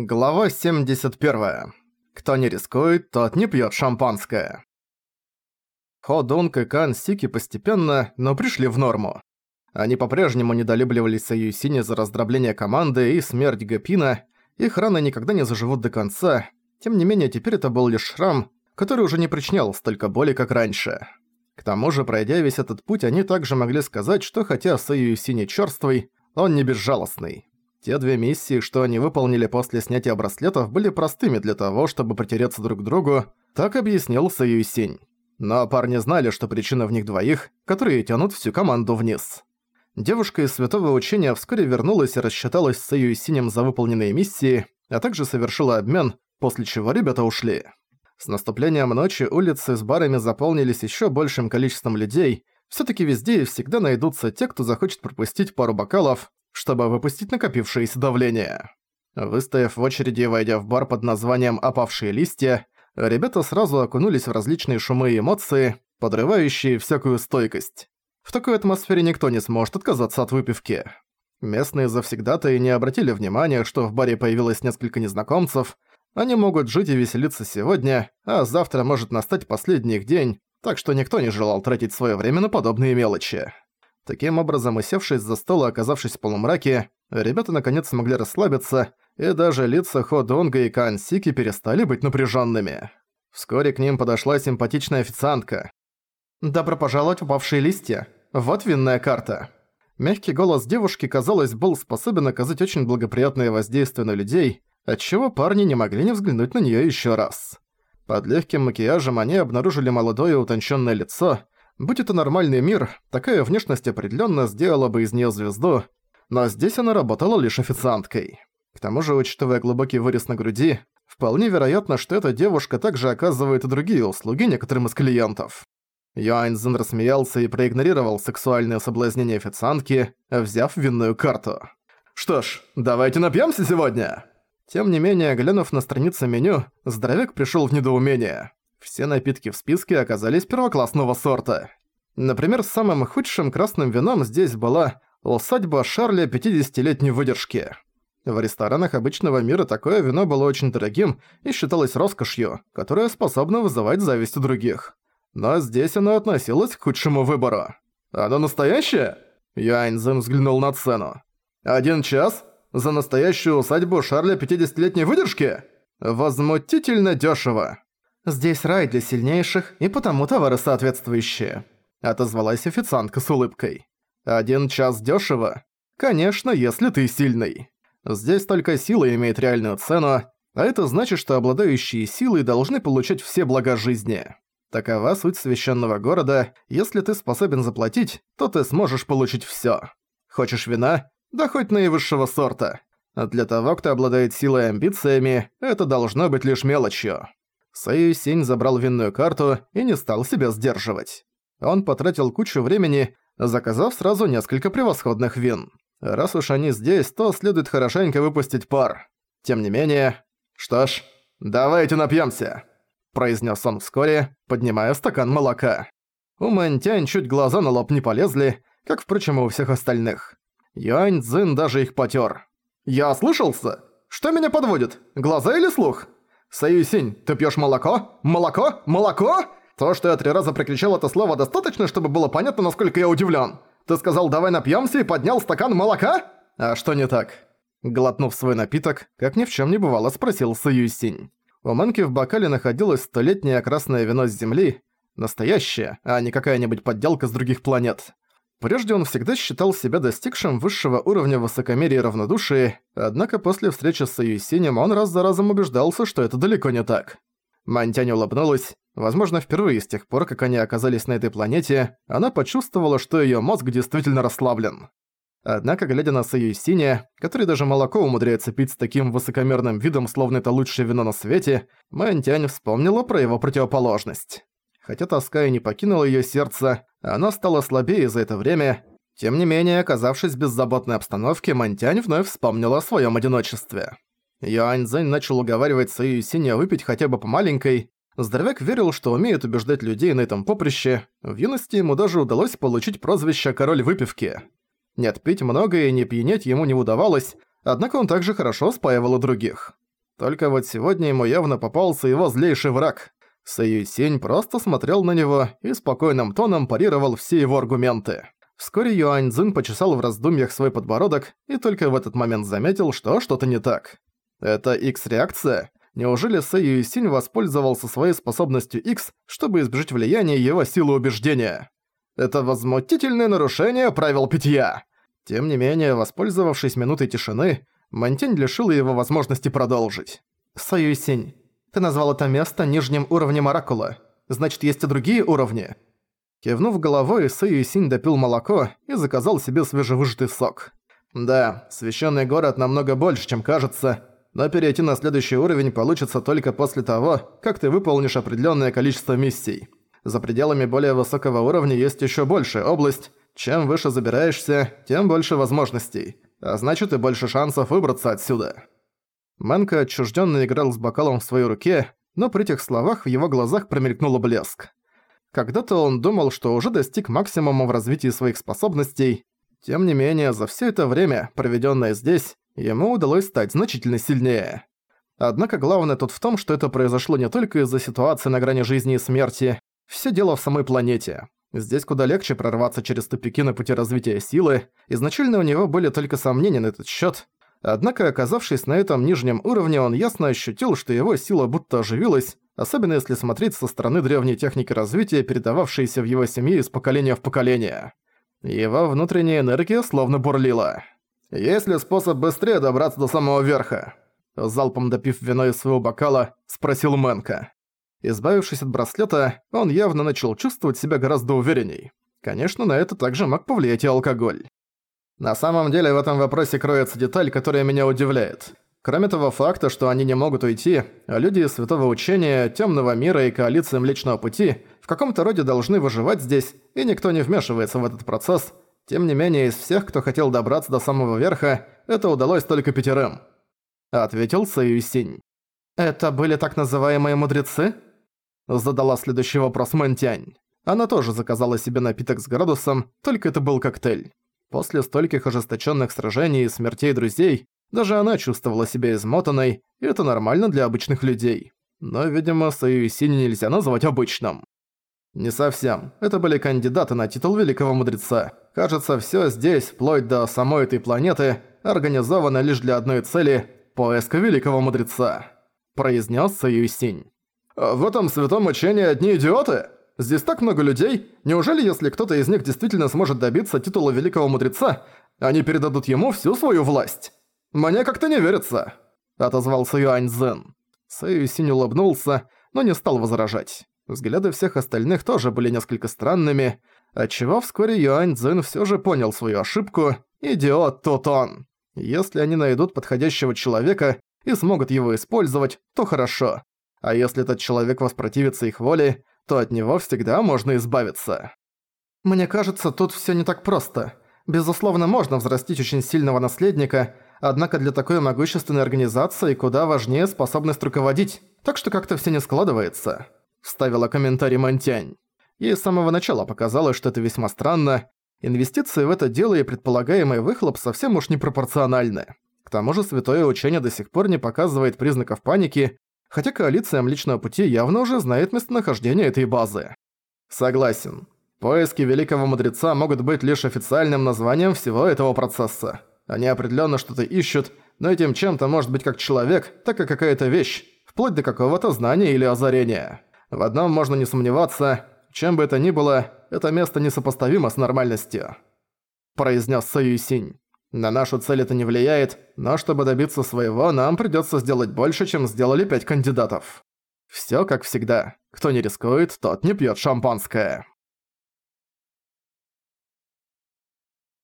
Глава 71. Кто не рискует, тот не пьет шампанское. Хо Донг и Кан Сики постепенно, но пришли в норму. Они по-прежнему недолюбливали Саюсини за раздробление команды и смерть Гапина, их раны никогда не заживут до конца, тем не менее теперь это был лишь шрам, который уже не причинял столько боли, как раньше. К тому же, пройдя весь этот путь, они также могли сказать, что хотя Саюсини чёрствый, он не безжалостный. Те две миссии, что они выполнили после снятия браслетов, были простыми для того, чтобы притереться друг к другу, так объяснил Саюсинь. Но парни знали, что причина в них двоих, которые тянут всю команду вниз. Девушка из Святого Учения вскоре вернулась и рассчиталась с Саюсинем за выполненные миссии, а также совершила обмен, после чего ребята ушли. С наступлением ночи улицы с барами заполнились еще большим количеством людей, все таки везде и всегда найдутся те, кто захочет пропустить пару бокалов, чтобы выпустить накопившееся давление. Выстояв в очереди и войдя в бар под названием «Опавшие листья», ребята сразу окунулись в различные шумы и эмоции, подрывающие всякую стойкость. В такой атмосфере никто не сможет отказаться от выпивки. Местные завсегдатаи не обратили внимания, что в баре появилось несколько незнакомцев. Они могут жить и веселиться сегодня, а завтра может настать последний их день, так что никто не желал тратить свое время на подобные мелочи. Таким образом, усевшись за стол и оказавшись в полумраке, ребята наконец смогли расслабиться, и даже лица Хо Донга и Кан Сики перестали быть напряженными. Вскоре к ним подошла симпатичная официантка. «Добро пожаловать в упавшие листья. Вот винная карта». Мягкий голос девушки, казалось, был способен оказать очень благоприятное воздействие на людей, отчего парни не могли не взглянуть на неё ещё раз. Под легким макияжем они обнаружили молодое утонченное лицо, Будь это нормальный мир, такая внешность определенно сделала бы из нее звезду, но здесь она работала лишь официанткой. К тому же, учитывая глубокий вырез на груди, вполне вероятно, что эта девушка также оказывает и другие услуги некоторым из клиентов. Юаньзен рассмеялся и проигнорировал сексуальное соблазнение официантки, взяв винную карту. «Что ж, давайте напьемся сегодня!» Тем не менее, глянув на страницу меню, здоровяк пришел в недоумение. Все напитки в списке оказались первоклассного сорта. Например, самым худшим красным вином здесь была усадьба Шарля 50-летней выдержки. В ресторанах обычного мира такое вино было очень дорогим и считалось роскошью, которая способна вызывать зависть у других. Но здесь оно относилось к худшему выбору. «Оно настоящее?» Юаньзен взглянул на цену. «Один час? За настоящую усадьбу Шарля 50-летней выдержки? Возмутительно дешево. «Здесь рай для сильнейших, и потому товары соответствующие», — отозвалась официантка с улыбкой. «Один час дёшево? Конечно, если ты сильный. Здесь только сила имеет реальную цену, а это значит, что обладающие силой должны получать все блага жизни. Такова суть священного города, если ты способен заплатить, то ты сможешь получить всё. Хочешь вина? Да хоть наивысшего сорта. Для того, кто обладает силой и амбициями, это должно быть лишь мелочью. Сэй Синь забрал винную карту и не стал себя сдерживать. Он потратил кучу времени, заказав сразу несколько превосходных вин. Раз уж они здесь, то следует хорошенько выпустить пар. Тем не менее... Что ж, давайте напьёмся, произнес он вскоре, поднимая стакан молока. У Мэнтянь чуть глаза на лоб не полезли, как, впрочем, и у всех остальных. Юань Цзин даже их потёр. «Я ослышался? Что меня подводит? Глаза или слух?» «Саюсинь, ты пьёшь молоко? Молоко? Молоко?» То, что я три раза прокричал это слово, достаточно, чтобы было понятно, насколько я удивлен. Ты сказал «давай напьёмся» и поднял стакан молока? А что не так? Глотнув свой напиток, как ни в чем не бывало, спросил Саюсинь. У Мэнки в бокале находилось столетнее красное вино с земли, настоящее, а не какая-нибудь подделка с других планет. Прежде он всегда считал себя достигшим высшего уровня высокомерия и равнодушия, однако после встречи с Союсинем он раз за разом убеждался, что это далеко не так. Мантянь улыбнулась. Возможно, впервые с тех пор, как они оказались на этой планете, она почувствовала, что её мозг действительно расслаблен. Однако, глядя на Союсиня, который даже молоко умудряется пить с таким высокомерным видом, словно это лучшее вино на свете, Мантянь вспомнила про его противоположность. Хотя тоска и не покинула её сердце, она стала слабее за это время. Тем не менее, оказавшись в беззаботной обстановке, Монтянь вновь вспомнила о своём одиночестве. Юань Цзэнь начал уговаривать свою Синя выпить хотя бы по маленькой. Здоровяк верил, что умеет убеждать людей на этом поприще. В юности ему даже удалось получить прозвище «король выпивки». Нет, пить много и не пьянеть ему не удавалось, однако он также хорошо спаивал и других. Только вот сегодня ему явно попался его злейший враг. Сэй просто смотрел на него и спокойным тоном парировал все его аргументы. Вскоре Юань Цзин почесал в раздумьях свой подбородок и только в этот момент заметил, что что-то не так. Это X-реакция? Неужели Сэй Юйсинь воспользовался своей способностью X, чтобы избежать влияния его силы убеждения? Это возмутительное нарушение правил питья. Тем не менее, воспользовавшись минутой тишины, Мантень лишила его возможности продолжить. «Сэй Юйсинь, ты назвал это место нижним уровнем Оракула. Значит, есть и другие уровни?» Кивнув головой, Сэй Синь допил молоко и заказал себе свежевыжатый сок. Да, священный город намного больше, чем кажется, но перейти на следующий уровень получится только после того, как ты выполнишь определенное количество миссий. За пределами более высокого уровня есть еще большая область. Чем выше забираешься, тем больше возможностей. А значит и больше шансов выбраться отсюда. Мэнка отчужденно играл с бокалом в своей руке, но при этих словах в его глазах промелькнул блеск. Когда-то он думал, что уже достиг максимума в развитии своих способностей. Тем не менее, за все это время, проведенное здесь, ему удалось стать значительно сильнее. Однако главное тут в том, что это произошло не только из-за ситуации на грани жизни и смерти. Все дело в самой планете. Здесь куда легче прорваться через тупики на пути развития силы. Изначально у него были только сомнения на этот счет. Однако, оказавшись на этом нижнем уровне, он ясно ощутил, что его сила будто оживилась, особенно если смотреть со стороны древней техники развития, передававшейся в его семье из поколения в поколение. Его внутренняя энергия словно бурлила. «Есть ли способ быстрее добраться до самого верха?» Залпом допив вино из своего бокала, спросил Мэнка. Избавившись от браслета, он явно начал чувствовать себя гораздо уверенней. Конечно, на это также мог повлиять и алкоголь. На самом деле в этом вопросе кроется деталь, которая меня удивляет. Кроме того факта, что они не могут уйти, а люди из Святого Учения, Тёмного Мира и Коалиции Млечного Пути в каком-то роде должны выживать здесь, и никто не вмешивается в этот процесс. Тем не менее, из всех, кто хотел добраться до самого верха, это удалось только пятерым. Ответил Саюсинь. «Это были так называемые мудрецы?» Задала следующий вопрос Мэнтянь. Она тоже заказала себе напиток с градусом, только это был коктейль. После стольких ожесточенных сражений и смертей друзей, даже она чувствовала себя измотанной, и это нормально для обычных людей. Но, видимо, Саюисини нельзя назвать обычным. Не совсем. Это были кандидаты на титул Великого Мудреца. Кажется, всё здесь, вплоть до самой этой планеты, организовано лишь для одной цели – поиска Великого Мудреца. Произнес Саюисинь. «В этом святом учении одни идиоты?» Здесь так много людей. Неужели, если кто-то из них действительно сможет добиться титула Великого Мудреца, они передадут ему всю свою власть? Мне как-то не верится», — отозвался Юань Цзэн. Сэйю Синь улыбнулся, но не стал возражать. Взгляды всех остальных тоже были несколько странными, отчего вскоре Юань Цзэн всё же понял свою ошибку. Идиот тут он. Если они найдут подходящего человека и смогут его использовать, то хорошо. А если этот человек воспротивится их воле, то от него всегда можно избавиться. Мне кажется, тут всё не так просто. Безусловно, можно взрастить очень сильного наследника, однако для такой могущественной организации куда важнее способность руководить, так что как-то всё не складывается», — вставила комментарий Монтянь. Ей с самого начала показалось, что это весьма странно. Инвестиции в это дело и предполагаемый выхлоп совсем уж непропорциональны. К тому же святое учение до сих пор не показывает признаков паники, хотя коалиция Млечного Пути явно уже знает местонахождение этой базы. Согласен. Поиски Великого Мудреца могут быть лишь официальным названием всего этого процесса. Они определенно что-то ищут, но этим чем-то может быть как человек, так и какая-то вещь, вплоть до какого-то знания или озарения. В одном можно не сомневаться, чем бы это ни было, это место несопоставимо с нормальностью. Произнес Саюсинь. На нашу цель это не влияет, но чтобы добиться своего, нам придётся сделать больше, чем сделали пять кандидатов. Всё как всегда. Кто не рискует, тот не пьёт шампанское.